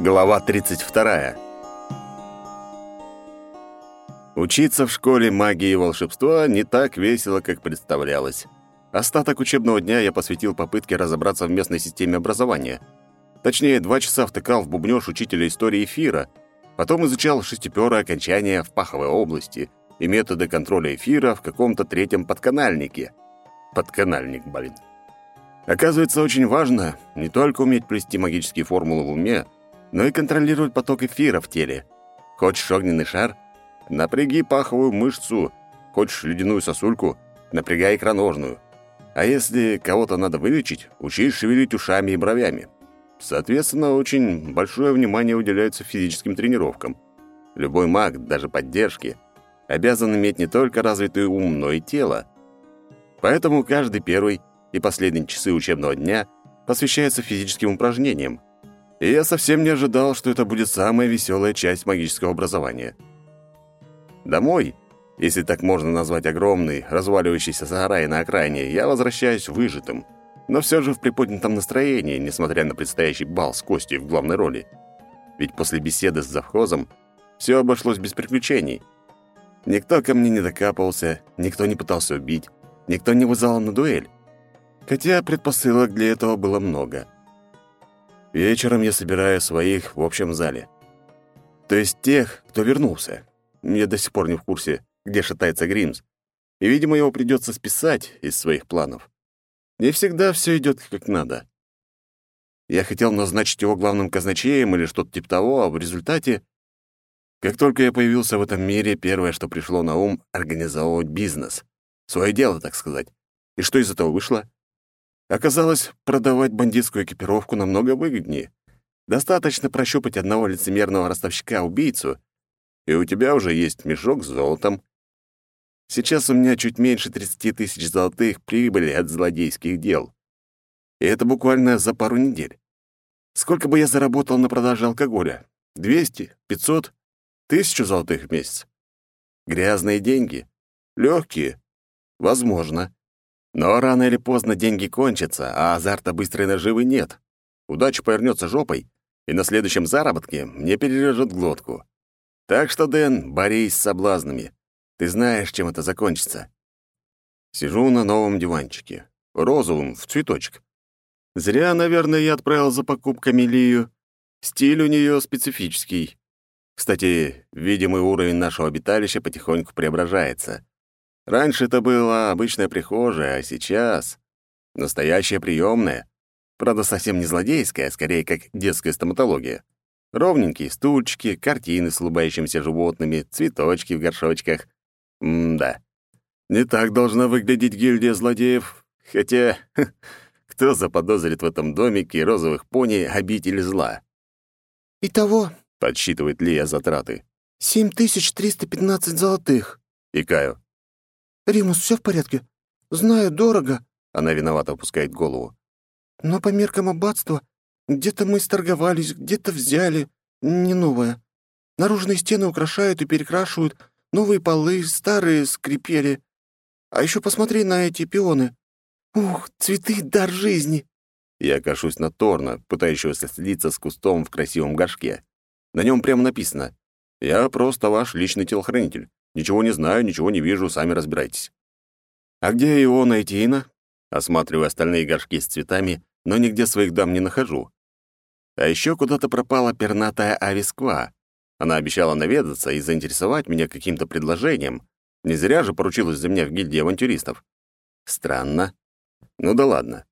Глава 32. Учиться в школе магии и волшебства не так весело, как представлялось. Остаток учебного дня я посвятил попытке разобраться в местной системе образования. Точнее, два часа втыкал в бубнёж учителя истории эфира, потом изучал шестипёрое окончания в паховой области и методы контроля эфира в каком-то третьем подканальнике. Подканальник, блин. Оказывается, очень важно не только уметь плести магические формулы в уме, но и контролировать поток эфира в теле. Хочешь огненный шар? Напряги паховую мышцу. Хочешь ледяную сосульку? Напрягай икроножную. А если кого-то надо вылечить, учись шевелить ушами и бровями. Соответственно, очень большое внимание уделяется физическим тренировкам. Любой маг, даже поддержки, обязан иметь не только развитый ум, но и тело. Поэтому каждый первый и последние часы учебного дня посвящаются физическим упражнениям. И я совсем не ожидал, что это будет самая веселая часть магического образования. Домой, если так можно назвать огромный, разваливающийся сарай на окраине, я возвращаюсь выжатым, но все же в приподнятом настроении, несмотря на предстоящий бал с Костей в главной роли. Ведь после беседы с завхозом все обошлось без приключений. Никто ко мне не докапывался, никто не пытался убить, никто не вызвал на дуэль. Хотя предпосылок для этого было много. Вечером я собираю своих в общем зале. То есть тех, кто вернулся. Я до сих пор не в курсе, где шатается Гримс. И, видимо, его придется списать из своих планов. Не всегда все идет как надо. Я хотел назначить его главным казначеем или что-то типа того, а в результате... Как только я появился в этом мире, первое, что пришло на ум — организовывать бизнес. Свое дело, так сказать. И что из этого вышло? Оказалось, продавать бандитскую экипировку намного выгоднее. Достаточно прощупать одного лицемерного ростовщика-убийцу, и у тебя уже есть мешок с золотом. Сейчас у меня чуть меньше 30 тысяч золотых прибыли от злодейских дел. И это буквально за пару недель. Сколько бы я заработал на продаже алкоголя? 200? 500? Тысячу золотых в месяц? Грязные деньги? Легкие? Возможно. Но рано или поздно деньги кончатся, а азарта быстрой наживы нет. Удача повернется жопой, и на следующем заработке мне перережет глотку. Так что, Дэн, борись с соблазнами. Ты знаешь, чем это закончится. Сижу на новом диванчике, розовым, в цветочек. Зря, наверное, я отправил за покупками Лию. Стиль у нее специфический. Кстати, видимый уровень нашего обиталища потихоньку преображается. Раньше это была обычная прихожая, а сейчас настоящая приемная. Правда, совсем не злодейская, а скорее как детская стоматология. Ровненькие стульчики, картины с улыбающимися животными, цветочки в горшочках. М-да. Не так должна выглядеть гильдия злодеев. Хотя, кто заподозрит в этом домике розовых пони обитель зла? «Итого», — подсчитывает Лия затраты. «семь тысяч триста пятнадцать золотых». Икаю. «Римус, все в порядке? Знаю, дорого». Она виновато опускает голову. «Но по меркам аббатства где-то мы сторговались, где-то взяли. Не новое. Наружные стены украшают и перекрашивают, новые полы, старые скрипели. А еще посмотри на эти пионы. Ух, цветы — дар жизни!» Я кашусь на Торна, пытающегося слиться с кустом в красивом горшке. На нем прямо написано «Я просто ваш личный телохранитель. Ничего не знаю, ничего не вижу, сами разбирайтесь». «А где его найти, Ина?» Осматриваю остальные горшки с цветами, но нигде своих дам не нахожу. А еще куда-то пропала пернатая ависква. Она обещала наведаться и заинтересовать меня каким-то предложением. Не зря же поручилась за меня в гильдии авантюристов. Странно. Ну да ладно.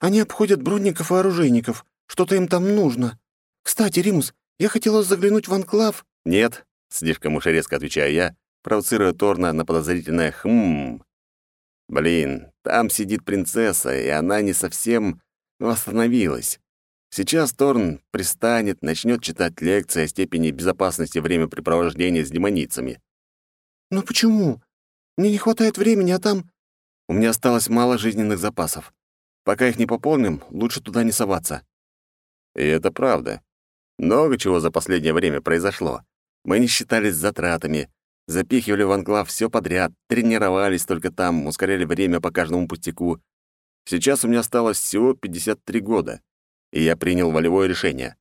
«Они обходят бронников и оружейников. Что-то им там нужно. Кстати, Римус, я хотела заглянуть в анклав». «Нет, Слишком уж резко отвечаю я, провоцируя Торна на подозрительное «хм». Блин, там сидит принцесса, и она не совсем восстановилась. Сейчас Торн пристанет, начнет читать лекции о степени безопасности времяпрепровождения с демоницами. «Но почему? Мне не хватает времени, а там...» «У меня осталось мало жизненных запасов. Пока их не пополним, лучше туда не соваться». И это правда. Много чего за последнее время произошло. Мы не считались затратами, запихивали в анклав все подряд, тренировались только там, ускоряли время по каждому пустяку. Сейчас у меня осталось всего 53 года, и я принял волевое решение.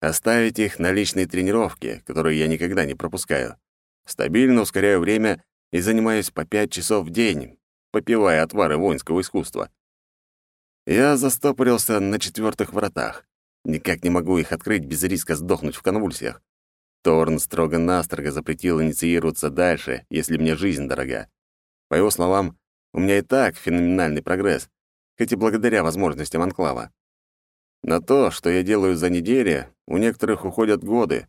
Оставить их на личные тренировки, которые я никогда не пропускаю. Стабильно ускоряю время и занимаюсь по пять часов в день, попивая отвары воинского искусства. Я застопорился на четвертых вратах. Никак не могу их открыть без риска сдохнуть в конвульсиях. Торн строго-настрого запретил инициироваться дальше, если мне жизнь дорога. По его словам, у меня и так феноменальный прогресс, хоть и благодаря возможностям анклава. На то, что я делаю за неделю, у некоторых уходят годы.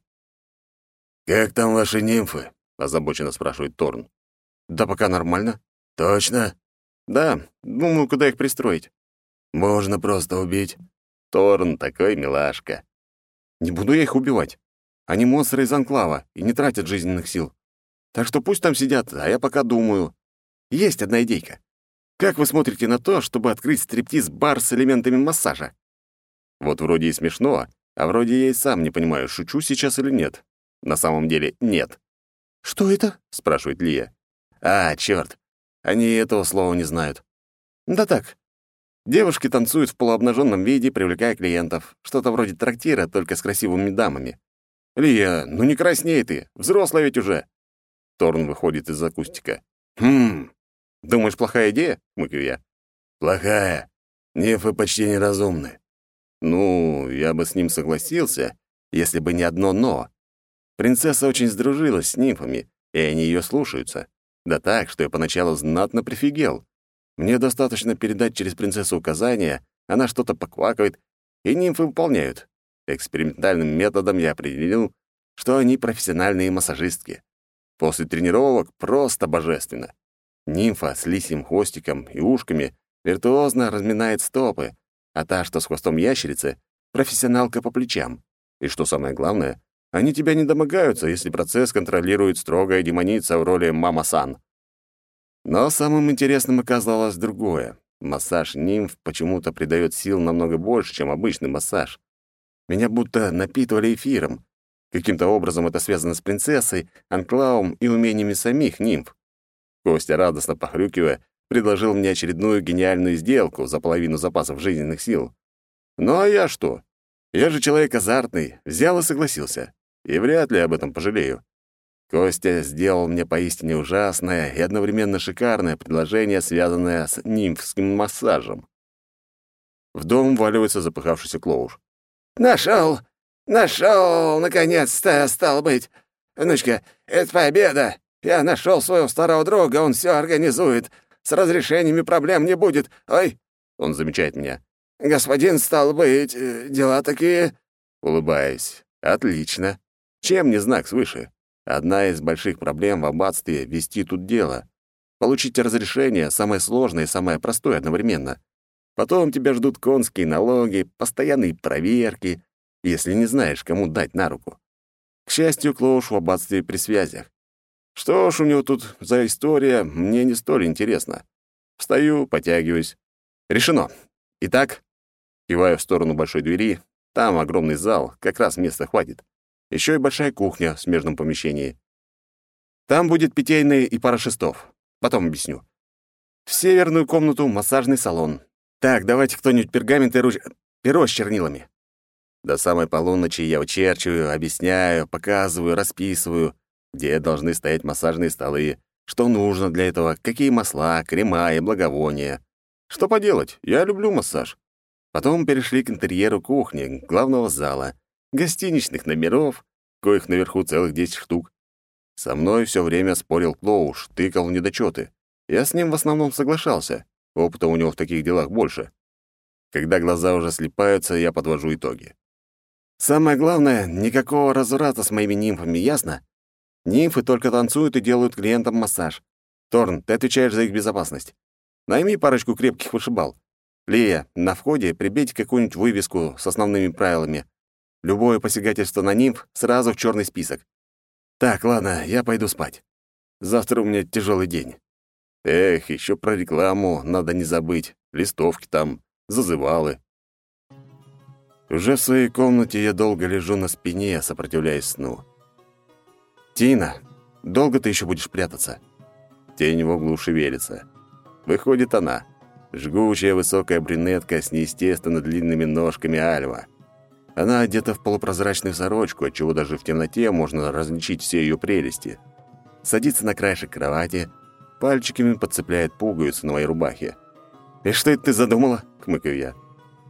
«Как там ваши нимфы?» — озабоченно спрашивает Торн. «Да пока нормально». «Точно?» «Да, думаю, куда их пристроить». «Можно просто убить». Торн такой милашка. «Не буду я их убивать. Они монстры из Анклава и не тратят жизненных сил. Так что пусть там сидят, а я пока думаю. Есть одна идейка. Как вы смотрите на то, чтобы открыть стриптиз-бар с элементами массажа? Вот вроде и смешно, а вроде я и сам не понимаю, шучу сейчас или нет. На самом деле нет. «Что это?» — спрашивает Лия. «А, чёрт, они этого слова не знают». «Да так. Девушки танцуют в полуобнаженном виде, привлекая клиентов. Что-то вроде трактира, только с красивыми дамами. Лия, ну не красней ты, взрослая ведь уже». Торн выходит из акустика. «Хм, думаешь, плохая идея?» — хмыкаю я. «Плохая. Нефы почти неразумны. Ну, я бы с ним согласился, если бы не одно «но». Принцесса очень сдружилась с нимфами, и они ее слушаются. Да так, что я поначалу знатно прифигел. Мне достаточно передать через принцессу указания, она что-то поквакает, и нимфы выполняют. Экспериментальным методом я определил, что они профессиональные массажистки. После тренировок просто божественно. Нимфа с лисьим хвостиком и ушками виртуозно разминает стопы, а та, что с хвостом ящерицы, профессионалка по плечам. И что самое главное, они тебя не домогаются, если процесс контролирует строгая демоница в роли мама-сан. Но самым интересным оказалось другое. Массаж нимф почему-то придает сил намного больше, чем обычный массаж. Меня будто напитывали эфиром. Каким-то образом это связано с принцессой, анклаум и умениями самих нимф. Костя, радостно похрюкивая, предложил мне очередную гениальную сделку за половину запасов жизненных сил. Ну а я что? Я же человек азартный, взял и согласился. И вряд ли об этом пожалею. Костя сделал мне поистине ужасное и одновременно шикарное предложение, связанное с нимфским массажем. В дом валивается запыхавшийся Клоуш. «Нашел! Нашел! Наконец-то, стал быть! Внучка, это победа! Я нашел своего старого друга, он все организует. С разрешениями проблем не будет. Ой!» Он замечает меня. «Господин, стал быть, э, дела такие...» Улыбаюсь. «Отлично. Чем не знак свыше? Одна из больших проблем в аббатстве — вести тут дело. Получить разрешение — самое сложное и самое простое одновременно. Потом тебя ждут конские налоги, постоянные проверки, если не знаешь, кому дать на руку. К счастью, Клоуш в аббатстве при связях. Что ж у него тут за история, мне не столь интересно. Встаю, потягиваюсь. Решено. Итак, киваю в сторону большой двери. Там огромный зал, как раз места хватит. Еще и большая кухня в смежном помещении. Там будет питейный и пара шестов. Потом объясню. В северную комнату массажный салон. Так, давайте кто-нибудь пергамент и руч... перо с чернилами. До самой полуночи я вычерчиваю, объясняю, показываю, расписываю где должны стоять массажные столы, что нужно для этого, какие масла, крема и благовония. Что поделать, я люблю массаж. Потом перешли к интерьеру кухни, главного зала, гостиничных номеров, коих наверху целых 10 штук. Со мной все время спорил Клоуш, тыкал в недочеты. Я с ним в основном соглашался. Опыта у него в таких делах больше. Когда глаза уже слипаются, я подвожу итоги. Самое главное, никакого разврата с моими нимфами, ясно? Нимфы только танцуют и делают клиентам массаж. Торн, ты отвечаешь за их безопасность. Найми парочку крепких вышибал. Лия, на входе прибейте какую-нибудь вывеску с основными правилами. Любое посягательство на нимф сразу в черный список. Так, ладно, я пойду спать. Завтра у меня тяжелый день. Эх, еще про рекламу надо не забыть. Листовки там, зазывалы. Уже в своей комнате я долго лежу на спине, сопротивляясь сну. «Тина, долго ты еще будешь прятаться?» Тень в углу шевелится. Выходит она. Жгучая высокая брюнетка с неестественно длинными ножками Альва. Она одета в полупрозрачную сорочку, отчего даже в темноте можно различить все ее прелести. Садится на краешек кровати, пальчиками подцепляет пуговицу на моей рубахе. «И что это ты задумала?» — хмыкаю я.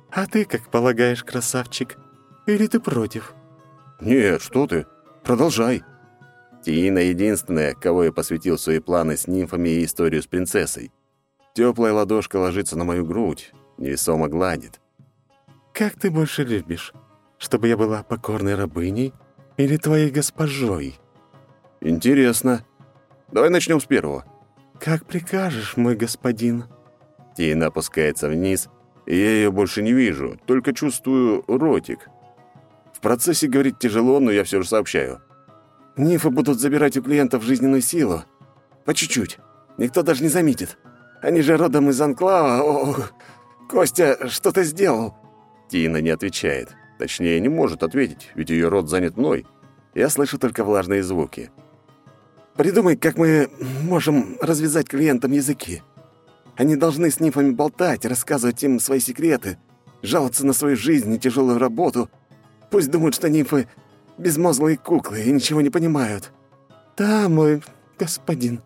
«А ты как полагаешь, красавчик? Или ты против?» «Нет, что ты? Продолжай». Тиина единственная, кого я посвятил свои планы с нимфами и историю с принцессой. Теплая ладошка ложится на мою грудь, невесомо гладит. «Как ты больше любишь? Чтобы я была покорной рабыней или твоей госпожой?» «Интересно. Давай начнем с первого». «Как прикажешь, мой господин». Тина опускается вниз, и я ее больше не вижу, только чувствую ротик. В процессе говорить тяжело, но я все же сообщаю. Нифы будут забирать у клиентов жизненную силу. По чуть-чуть. Никто даже не заметит. Они же родом из Анклава. О, Костя, что ты сделал?» Тина не отвечает. Точнее, не может ответить, ведь ее рот занят мной. Я слышу только влажные звуки. «Придумай, как мы можем развязать клиентам языки. Они должны с нимфами болтать, рассказывать им свои секреты, жаловаться на свою жизнь и тяжелую работу. Пусть думают, что нимфы — безмозглые куклы и ничего не понимают». «Да, мой господин».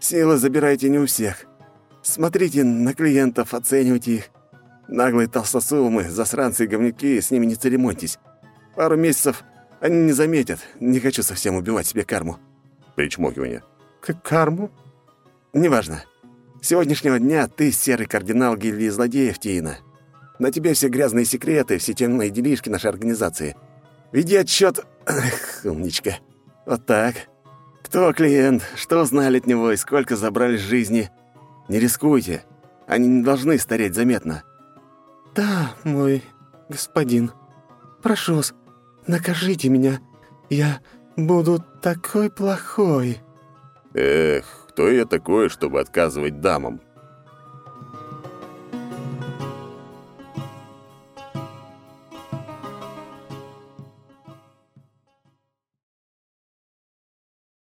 «Силы забирайте не у всех. Смотрите на клиентов, оценивайте их. Наглые толстосумы, засранцы и говнюки, с ними не церемоньтесь. Пару месяцев они не заметят. Не хочу совсем убивать себе карму». Причмокивание. «Как карму?» «Неважно. С сегодняшнего дня ты серый кардинал гильдии злодеев, Тиина. На тебе все грязные секреты, все темные делишки нашей организации. Веди отчет. Эх, умничка. Вот так. Кто клиент, что знали от него и сколько забрали жизни. Не рискуйте. Они не должны стареть заметно. «Да, мой господин. Прошу вас, накажите меня. Я буду такой плохой». Эх, кто я такой, чтобы отказывать дамам?